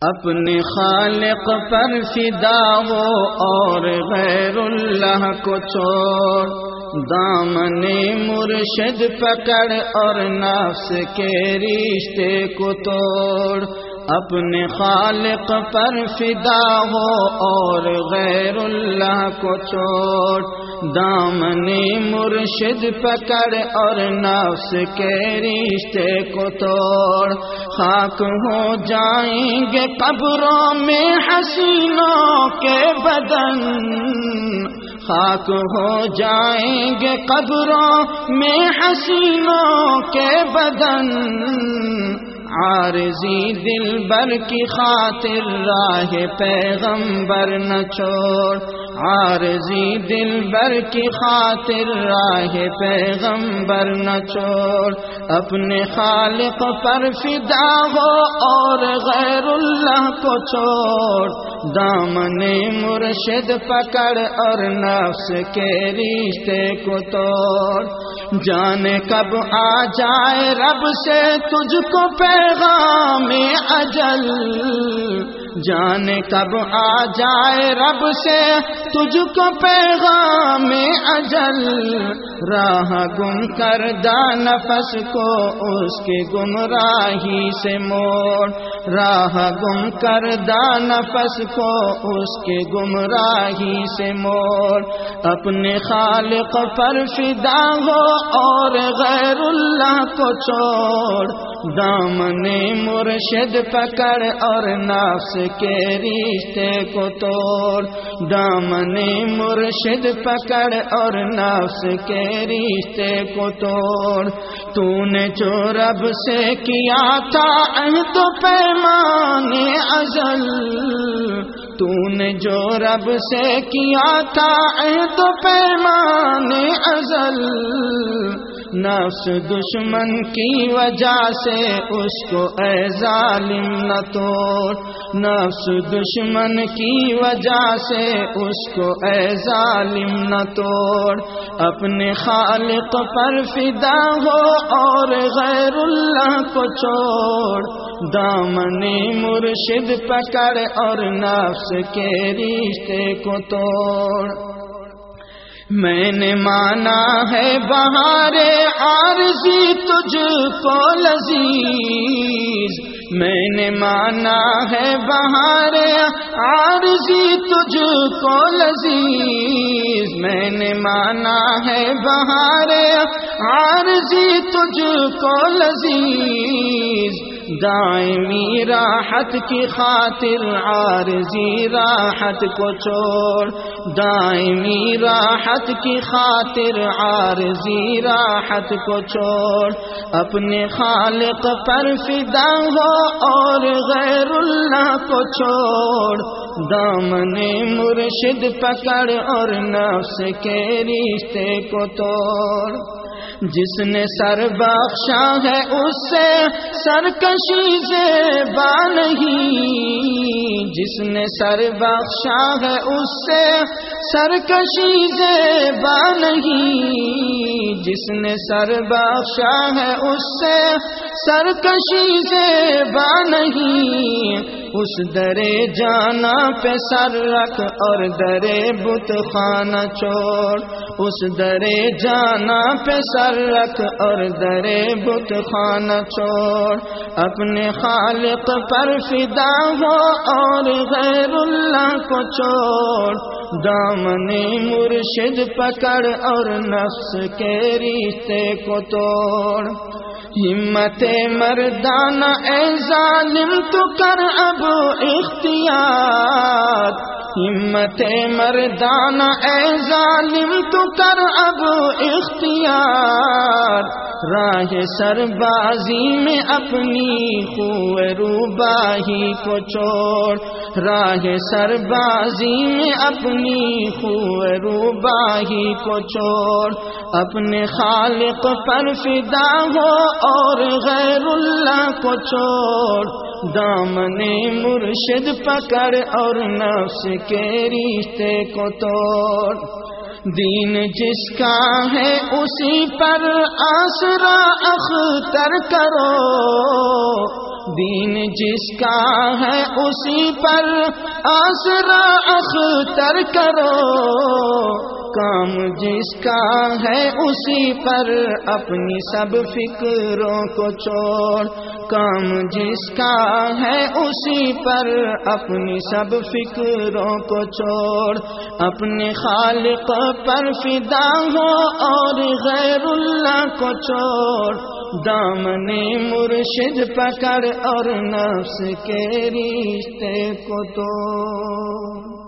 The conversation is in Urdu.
اپنے خالق پر فدا ہو اور غیر اللہ کو چھوڑ۔ دامن مرشد پکڑ اور نفس کے رشتے کو توڑ۔ اپنے خالق پر فدا ہو اور غیر اللہ کو چھوڑ دامن مرشد پکڑ اور نفس کے رشتے کو توڑ۔ خاک ہو جائیں گے قبروں میں حسینوں کے بدن۔ خاک ہو جائیں گے قبروں میں حسینوں کے بدن۔ عارضی دل بر کی خاطر راہ پیغمبر نہ چھوڑ۔ عارضی دل بر کی خاطر راہ پیغمبر نہ چھوڑ۔ اپنے خالق پر فدا ہو اور غیر اللہ کو چھوڑ۔ دامن مرشد پکڑ اور نفس کے رشتے کو توڑ۔ جانے کب آ جائے رب سے تجھ کو پیغام اجل۔ جانے کب آ جائے رب سے تجھ کو پیغام اجل، راہ گم کر نفس کو اس کے گمراہی سے موڑ۔ راہ گم کر نفس کو اس کے گمراہی سے موڑ۔ اپنے خالق پر فدا ہو اور غیر اللہ کو چھوڑ۔ دامن مرشد پکڑ اور نفس کے رشتے کو توڑ۔ دامن مرشد پکڑ اور نفس کے رشتے کو توڑ۔ تو نے جو رب سے کیا تھا تو پیمان ازل۔ تو نے جو رب سے کیا تھا تو پیمان ازل۔ نفس دشمن کی وجہ سے اس کو اے ظالم نہ توڑ۔ نفس دشمن کی وجہ سے اس کو اے ظالم نہ توڑ۔ اپنے خالق پر فدا ہو اور غیر اللہ کو چھوڑ۔ دامن مرشد پکڑ اور نفس کے رشتے کو توڑ۔ میں نے مانا ہے بہارے عارضی تجھ کو لذیذ۔ میں نے مانا ہے بہارے عارضی تجھ کو لذیذ۔ میں نے مانا ہے بہارے عارضی تجھ کو لذیذ۔ دائمی راحت کی خاطر، عارضی راحت کو چھوڑ۔ دائمی راحت کی خاطر، عارضی راحت کو چھوڑ۔ اپنے خالق پر فدا ہو اور غیر اللہ کو چھوڑ۔ دامن مرشد پکڑ اور نفس کے رشتے کو توڑ۔ جس نے سر بخشا ہے اس سے سرکشی سے نہیں۔ جس نے سر بخشا ہے اس سے سرکشی سے نہیں۔ جس نے سر بخشا ہے اس سے سرکشی سے اس درے جانا پہ سر رکھ اور درے بت خانہ چھوڑ۔ اس درے جانا پہ سر رکھ اور درے بت خانہ چھوڑ۔ اپنے خالق پر فدا ہو اور غیر اللہ کو چھوڑ۔ دامن مرشد پکڑ اور نفس کے رشتے کو توڑ۔ ہمت مردانہ اے ظالم تو کر اب اختیار۔ ہمت مردانہ، اے ظالم تو کر اب اختیار۔ راہ سر بازی میں اپنی روباہی کو چھوڑ۔ راہ سر بازی میں اپنی روباہی کو چھوڑ۔ اپنے خالق پر فدا ہو اور غیر اللہ کو چھوڑ۔ دامن مرشد پکڑ اور نفس کے رشتے کو توڑ۔ دین جس کا ہے اسی پر آسرا اختر کرو۔ دین جس کا ہے اسی پر آسرا اختر کرو۔ کام جس کا ہے اسی پر اپنی سب فکروں کو چھوڑ۔ کام جس کا ہے اسی پر اپنی سب فکروں کو چھوڑ۔ اپنے خالق پر فدا ہو اور غیر اللہ کو چھوڑ۔ دامن مرشد پکڑ اور نفس کے رشتے کو تو